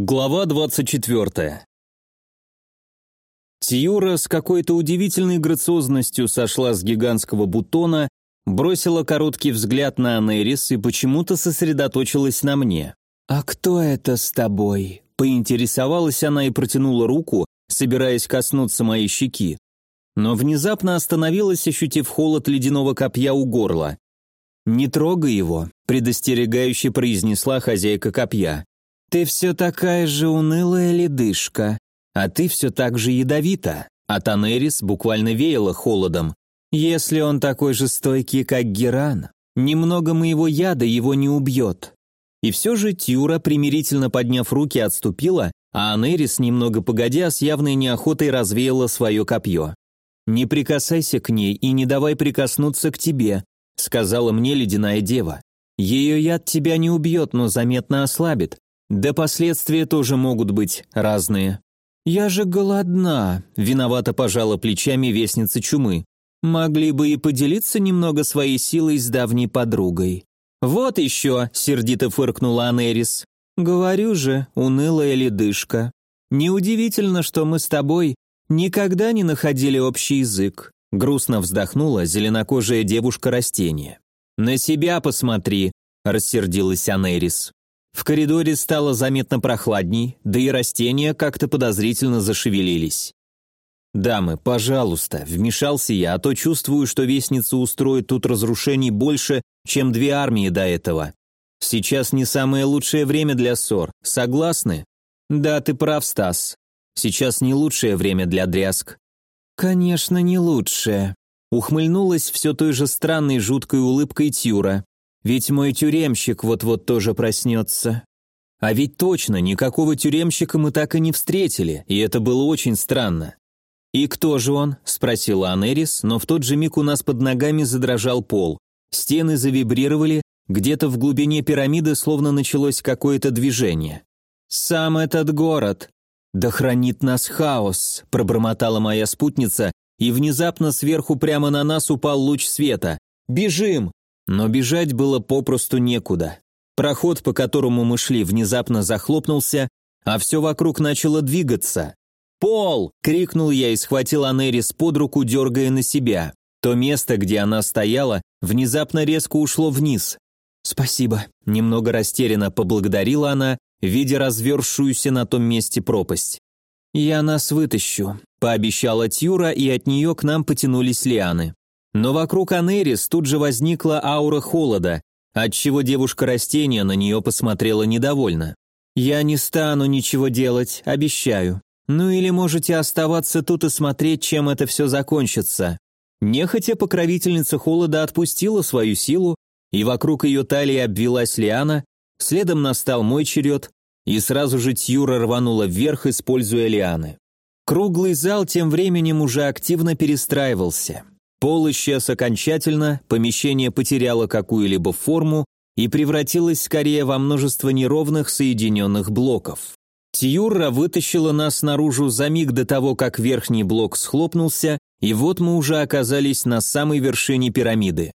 Глава 24. Тиюра с какой-то удивительной грациозностью сошла с гигантского бутона, бросила короткий взгляд на Анерис и почему-то сосредоточилась на мне. «А кто это с тобой?» — поинтересовалась она и протянула руку, собираясь коснуться моей щеки. Но внезапно остановилась, ощутив холод ледяного копья у горла. «Не трогай его», — предостерегающе произнесла хозяйка копья. «Ты все такая же унылая ледышка, а ты все так же ядовита». А Танерис буквально веяла холодом. «Если он такой же стойкий, как Геран, немного моего яда его не убьет». И все же Тюра, примирительно подняв руки, отступила, а Анерис, немного погодя, с явной неохотой развеяла свое копье. «Не прикасайся к ней и не давай прикоснуться к тебе», сказала мне ледяная дева. «Ее яд тебя не убьет, но заметно ослабит, да последствия тоже могут быть разные. «Я же голодна», — виновато пожала плечами вестница чумы. «Могли бы и поделиться немного своей силой с давней подругой». «Вот еще», — сердито фыркнула Анерис. «Говорю же, унылая ледышка. Неудивительно, что мы с тобой никогда не находили общий язык», — грустно вздохнула зеленокожая девушка-растение. «На себя посмотри», — рассердилась Анерис. В коридоре стало заметно прохладней, да и растения как-то подозрительно зашевелились. «Дамы, пожалуйста», — вмешался я, а то чувствую, что вестница устроит тут разрушений больше, чем две армии до этого. Сейчас не самое лучшее время для ссор, согласны? Да, ты прав, Стас. Сейчас не лучшее время для дрязг. Конечно, не лучшее. Ухмыльнулась все той же странной жуткой улыбкой Тюра. Ведь мой тюремщик вот-вот тоже проснется. А ведь точно, никакого тюремщика мы так и не встретили, и это было очень странно. «И кто же он?» – спросила Анерис, но в тот же миг у нас под ногами задрожал пол. Стены завибрировали, где-то в глубине пирамиды словно началось какое-то движение. «Сам этот город!» «Да хранит нас хаос!» – пробормотала моя спутница, и внезапно сверху прямо на нас упал луч света. «Бежим!» Но бежать было попросту некуда. Проход, по которому мы шли, внезапно захлопнулся, а все вокруг начало двигаться. «Пол!» — крикнул я и схватил Анерис под руку, дергая на себя. То место, где она стояла, внезапно резко ушло вниз. «Спасибо», — немного растерянно поблагодарила она, видя развершуюся на том месте пропасть. «Я нас вытащу», — пообещала Тюра, и от нее к нам потянулись лианы. Но вокруг Анерис тут же возникла аура холода, отчего девушка-растение на нее посмотрела недовольно. «Я не стану ничего делать, обещаю. Ну или можете оставаться тут и смотреть, чем это все закончится». Нехотя покровительница холода отпустила свою силу, и вокруг ее талии обвелась лиана, следом настал мой черед, и сразу же Тьюра рванула вверх, используя лианы. Круглый зал тем временем уже активно перестраивался. Пол исчез окончательно, помещение потеряло какую-либо форму и превратилось скорее во множество неровных соединенных блоков. Тьюрра вытащила нас наружу за миг до того, как верхний блок схлопнулся, и вот мы уже оказались на самой вершине пирамиды.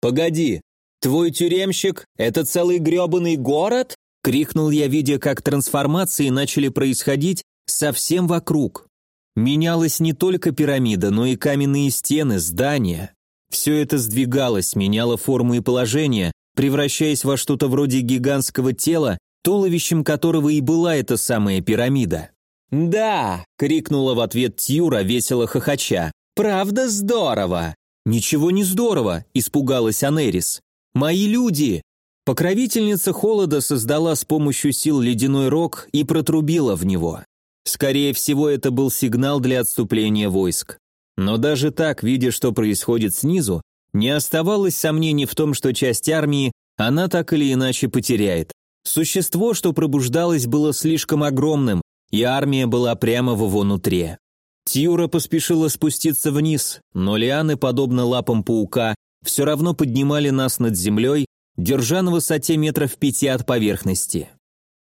«Погоди, твой тюремщик — это целый грёбаный город?» — крикнул я, видя, как трансформации начали происходить совсем вокруг. Менялась не только пирамида, но и каменные стены, здания. Все это сдвигалось, меняло форму и положение, превращаясь во что-то вроде гигантского тела, туловищем которого и была эта самая пирамида. «Да!» — крикнула в ответ Тьюра, весело хохоча. «Правда здорово!» «Ничего не здорово!» — испугалась Анерис. «Мои люди!» Покровительница холода создала с помощью сил ледяной рог и протрубила в него. Скорее всего, это был сигнал для отступления войск. Но даже так, видя, что происходит снизу, не оставалось сомнений в том, что часть армии она так или иначе потеряет. Существо, что пробуждалось, было слишком огромным, и армия была прямо в его нутре. Тьюра поспешила спуститься вниз, но лианы, подобно лапам паука, все равно поднимали нас над землей, держа на высоте метров пяти от поверхности.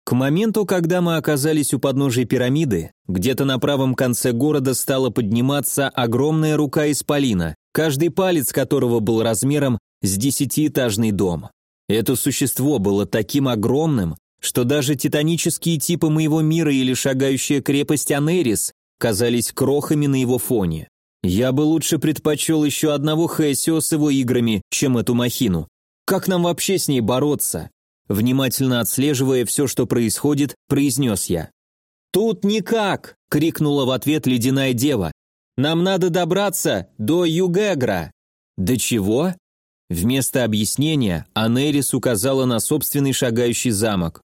К моменту, когда мы оказались у подножия пирамиды, где-то на правом конце города стала подниматься огромная рука исполина, каждый палец которого был размером с десятиэтажный дом. Это существо было таким огромным, что даже титанические типы моего мира или шагающая крепость Анерис казались крохами на его фоне. Я бы лучше предпочел еще одного Хэсио с его играми, чем эту махину. Как нам вообще с ней бороться? Внимательно отслеживая все, что происходит, произнес я. «Тут никак!» — крикнула в ответ ледяная дева. «Нам надо добраться до Югегра!» «До чего?» Вместо объяснения Анерис указала на собственный шагающий замок.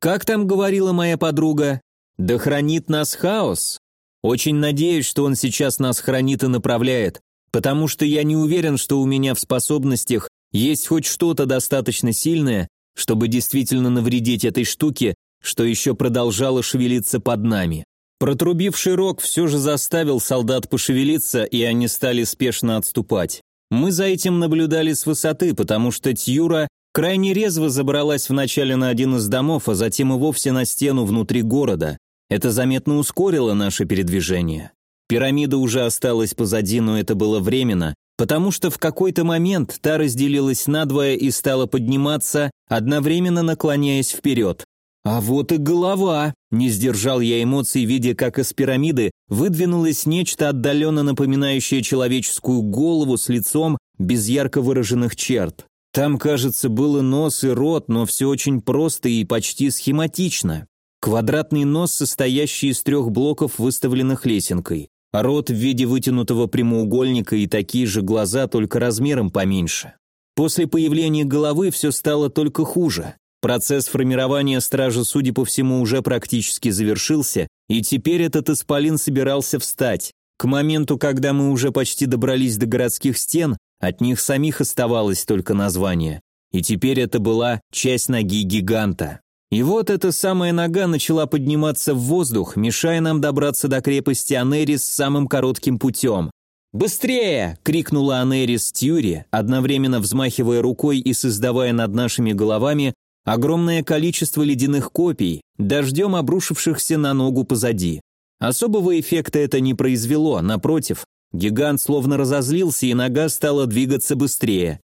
«Как там говорила моя подруга? Да хранит нас хаос!» Очень надеюсь, что он сейчас нас хранит и направляет, потому что я не уверен, что у меня в способностях есть хоть что-то достаточно сильное, чтобы действительно навредить этой штуке, что еще продолжало шевелиться под нами. Протрубивший рог все же заставил солдат пошевелиться, и они стали спешно отступать. Мы за этим наблюдали с высоты, потому что Тьюра крайне резво забралась вначале на один из домов, а затем и вовсе на стену внутри города. Это заметно ускорило наше передвижение. Пирамида уже осталась позади, но это было временно, потому что в какой-то момент та разделилась надвое и стала подниматься, одновременно наклоняясь вперед. А вот и голова! Не сдержал я эмоций, видя, как из пирамиды выдвинулось нечто отдаленно напоминающее человеческую голову с лицом без ярко выраженных черт. Там, кажется, было нос и рот, но все очень просто и почти схематично. Квадратный нос, состоящий из трех блоков, выставленных лесенкой. Рот в виде вытянутого прямоугольника и такие же глаза, только размером поменьше. После появления головы все стало только хуже. Процесс формирования стражи, судя по всему, уже практически завершился, и теперь этот исполин собирался встать. К моменту, когда мы уже почти добрались до городских стен, от них самих оставалось только название. И теперь это была часть ноги гиганта. И вот эта самая нога начала подниматься в воздух, мешая нам добраться до крепости Анерис самым коротким путем. «Быстрее!» — крикнула Анерис Тьюри, одновременно взмахивая рукой и создавая над нашими головами огромное количество ледяных копий, дождем обрушившихся на ногу позади. Особого эффекта это не произвело, напротив, гигант словно разозлился, и нога стала двигаться быстрее.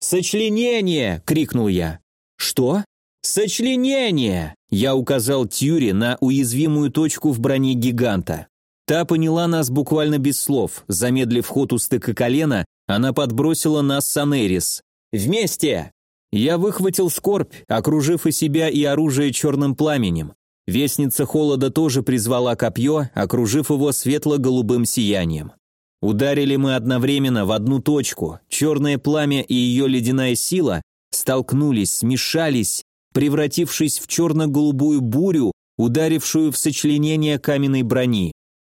«Сочленение!» — крикнул я. «Что?» «Сочленение!» Я указал Тьюри на уязвимую точку в броне гиганта. Та поняла нас буквально без слов. Замедлив ход у стыка колена, она подбросила нас с Анерис. «Вместе!» Я выхватил скорбь, окружив и себя, и оружие черным пламенем. Вестница холода тоже призвала копье, окружив его светло-голубым сиянием. Ударили мы одновременно в одну точку. Черное пламя и ее ледяная сила столкнулись, смешались, превратившись в черно-голубую бурю, ударившую в сочленение каменной брони.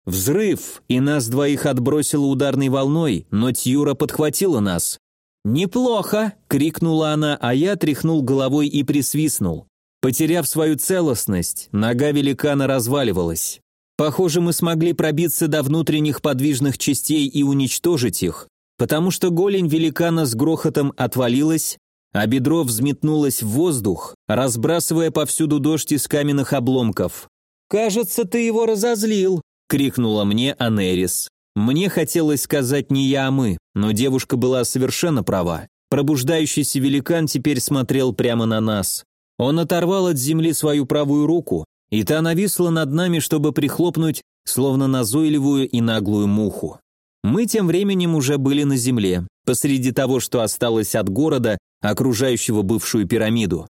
Взрыв, и нас двоих отбросило ударной волной, но Тьюра подхватила нас. «Неплохо!» — крикнула она, а я тряхнул головой и присвистнул. Потеряв свою целостность, нога великана разваливалась. Похоже, мы смогли пробиться до внутренних подвижных частей и уничтожить их, потому что голень великана с грохотом отвалилась, а бедро взметнулось в воздух, разбрасывая повсюду дождь из каменных обломков. «Кажется, ты его разозлил», — крикнула мне Анерис. Мне хотелось сказать не я, а мы, но девушка была совершенно права. Пробуждающийся великан теперь смотрел прямо на нас. Он оторвал от земли свою правую руку, и та нависла над нами, чтобы прихлопнуть, словно назойливую и наглую муху. Мы тем временем уже были на земле, посреди того, что осталось от города, окружающего бывшую пирамиду.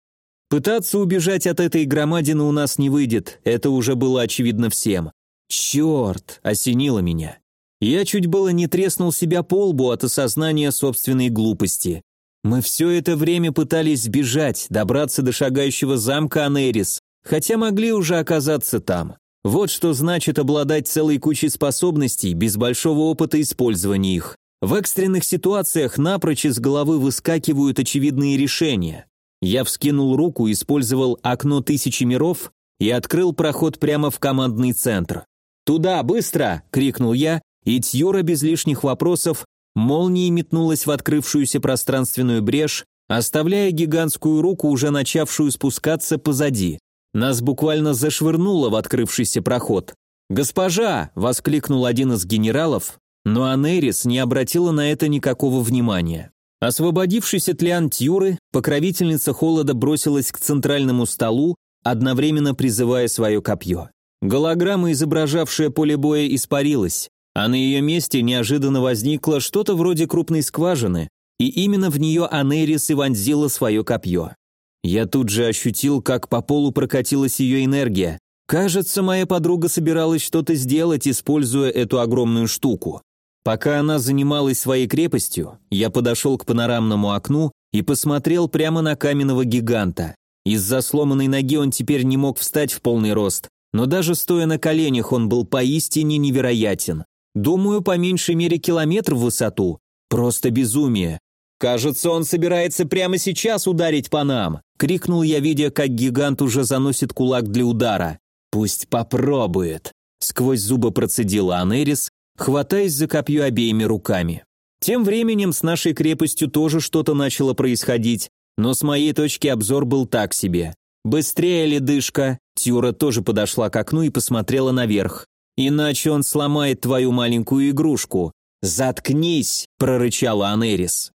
Пытаться убежать от этой громадины у нас не выйдет, это уже было очевидно всем. Черт, осенило меня. Я чуть было не треснул себя по лбу от осознания собственной глупости. Мы все это время пытались сбежать, добраться до шагающего замка Анерис, хотя могли уже оказаться там. Вот что значит обладать целой кучей способностей без большого опыта использования их. В экстренных ситуациях напрочь из головы выскакивают очевидные решения. Я вскинул руку, использовал окно тысячи миров и открыл проход прямо в командный центр. «Туда, быстро!» — крикнул я, и Тьюра без лишних вопросов молнией метнулась в открывшуюся пространственную брешь, оставляя гигантскую руку, уже начавшую спускаться позади. Нас буквально зашвырнуло в открывшийся проход. «Госпожа!» — воскликнул один из генералов, но Анерис не обратила на это никакого внимания. Освободившись от Лиан Тьюры, покровительница холода бросилась к центральному столу, одновременно призывая свое копье. Голограмма, изображавшая поле боя, испарилась, а на ее месте неожиданно возникло что-то вроде крупной скважины, и именно в нее Анерис и вонзила свое копье. Я тут же ощутил, как по полу прокатилась ее энергия. Кажется, моя подруга собиралась что-то сделать, используя эту огромную штуку. Пока она занималась своей крепостью, я подошел к панорамному окну и посмотрел прямо на каменного гиганта. Из-за сломанной ноги он теперь не мог встать в полный рост, но даже стоя на коленях он был поистине невероятен. Думаю, по меньшей мере километр в высоту. Просто безумие. «Кажется, он собирается прямо сейчас ударить по нам!» — крикнул я, видя, как гигант уже заносит кулак для удара. «Пусть попробует!» — сквозь зубы процедила Анерис, хватаясь за копье обеими руками. Тем временем с нашей крепостью тоже что-то начало происходить, но с моей точки обзор был так себе. «Быстрее, ледышка!» Тюра тоже подошла к окну и посмотрела наверх. «Иначе он сломает твою маленькую игрушку». «Заткнись!» – прорычала Анерис.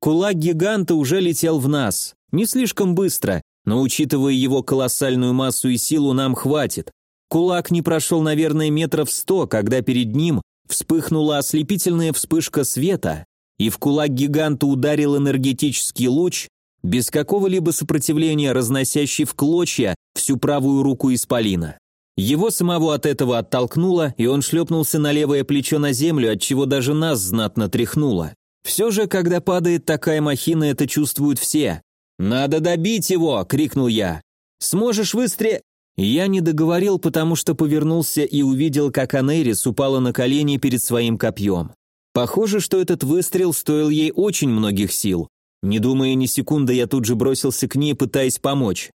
Кулак гиганта уже летел в нас. Не слишком быстро, но учитывая его колоссальную массу и силу, нам хватит. Кулак не прошел, наверное, метров сто, когда перед ним вспыхнула ослепительная вспышка света, и в кулак гиганта ударил энергетический луч, без какого-либо сопротивления разносящий в клочья всю правую руку исполина. Его самого от этого оттолкнуло, и он шлепнулся на левое плечо на землю, от чего даже нас знатно тряхнуло. Все же, когда падает такая махина, это чувствуют все. «Надо добить его!» — крикнул я. «Сможешь выстре...» Я не договорил, потому что повернулся и увидел, как Анерис упала на колени перед своим копьем. Похоже, что этот выстрел стоил ей очень многих сил. Не думая ни секунды, я тут же бросился к ней, пытаясь помочь.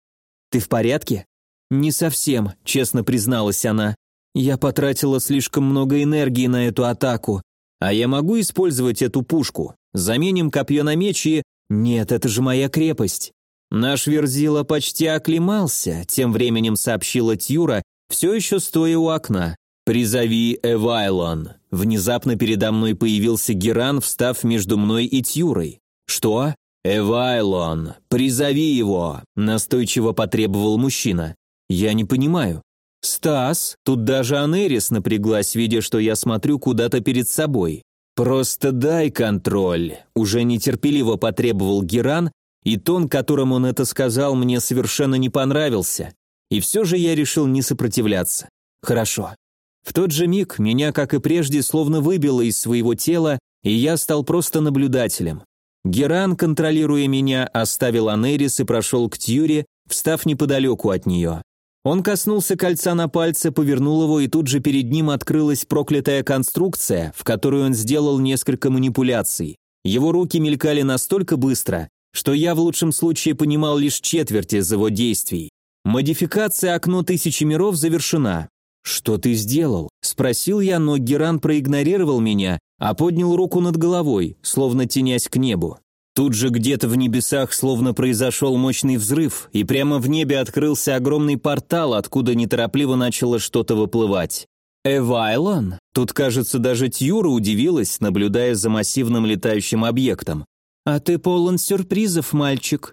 «Ты в порядке?» «Не совсем», — честно призналась она. «Я потратила слишком много энергии на эту атаку. А я могу использовать эту пушку? Заменим копье на меч и... Нет, это же моя крепость». «Наш Верзила почти оклемался», — тем временем сообщила Тьюра, все еще стоя у окна. «Призови Эвайлон». Внезапно передо мной появился Геран, встав между мной и Тьюрой. «Что?» «Эвайлон, призови его!» – настойчиво потребовал мужчина. «Я не понимаю». «Стас!» Тут даже Анерис напряглась, видя, что я смотрю куда-то перед собой. «Просто дай контроль!» – уже нетерпеливо потребовал Геран, и тон, которым он это сказал, мне совершенно не понравился. И все же я решил не сопротивляться. «Хорошо». В тот же миг меня, как и прежде, словно выбило из своего тела, и я стал просто наблюдателем. Геран, контролируя меня, оставил Анерис и прошел к Тьюре, встав неподалеку от нее. Он коснулся кольца на пальце, повернул его, и тут же перед ним открылась проклятая конструкция, в которую он сделал несколько манипуляций. Его руки мелькали настолько быстро, что я в лучшем случае понимал лишь четверть из его действий. Модификация «Окно тысячи миров» завершена. «Что ты сделал?» – спросил я, но Геран проигнорировал меня, а поднял руку над головой, словно тенясь к небу. Тут же где-то в небесах словно произошел мощный взрыв, и прямо в небе открылся огромный портал, откуда неторопливо начало что-то выплывать. «Эвайлон?» Тут, кажется, даже Тьюра удивилась, наблюдая за массивным летающим объектом. «А ты полон сюрпризов, мальчик.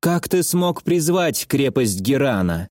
Как ты смог призвать крепость Герана?»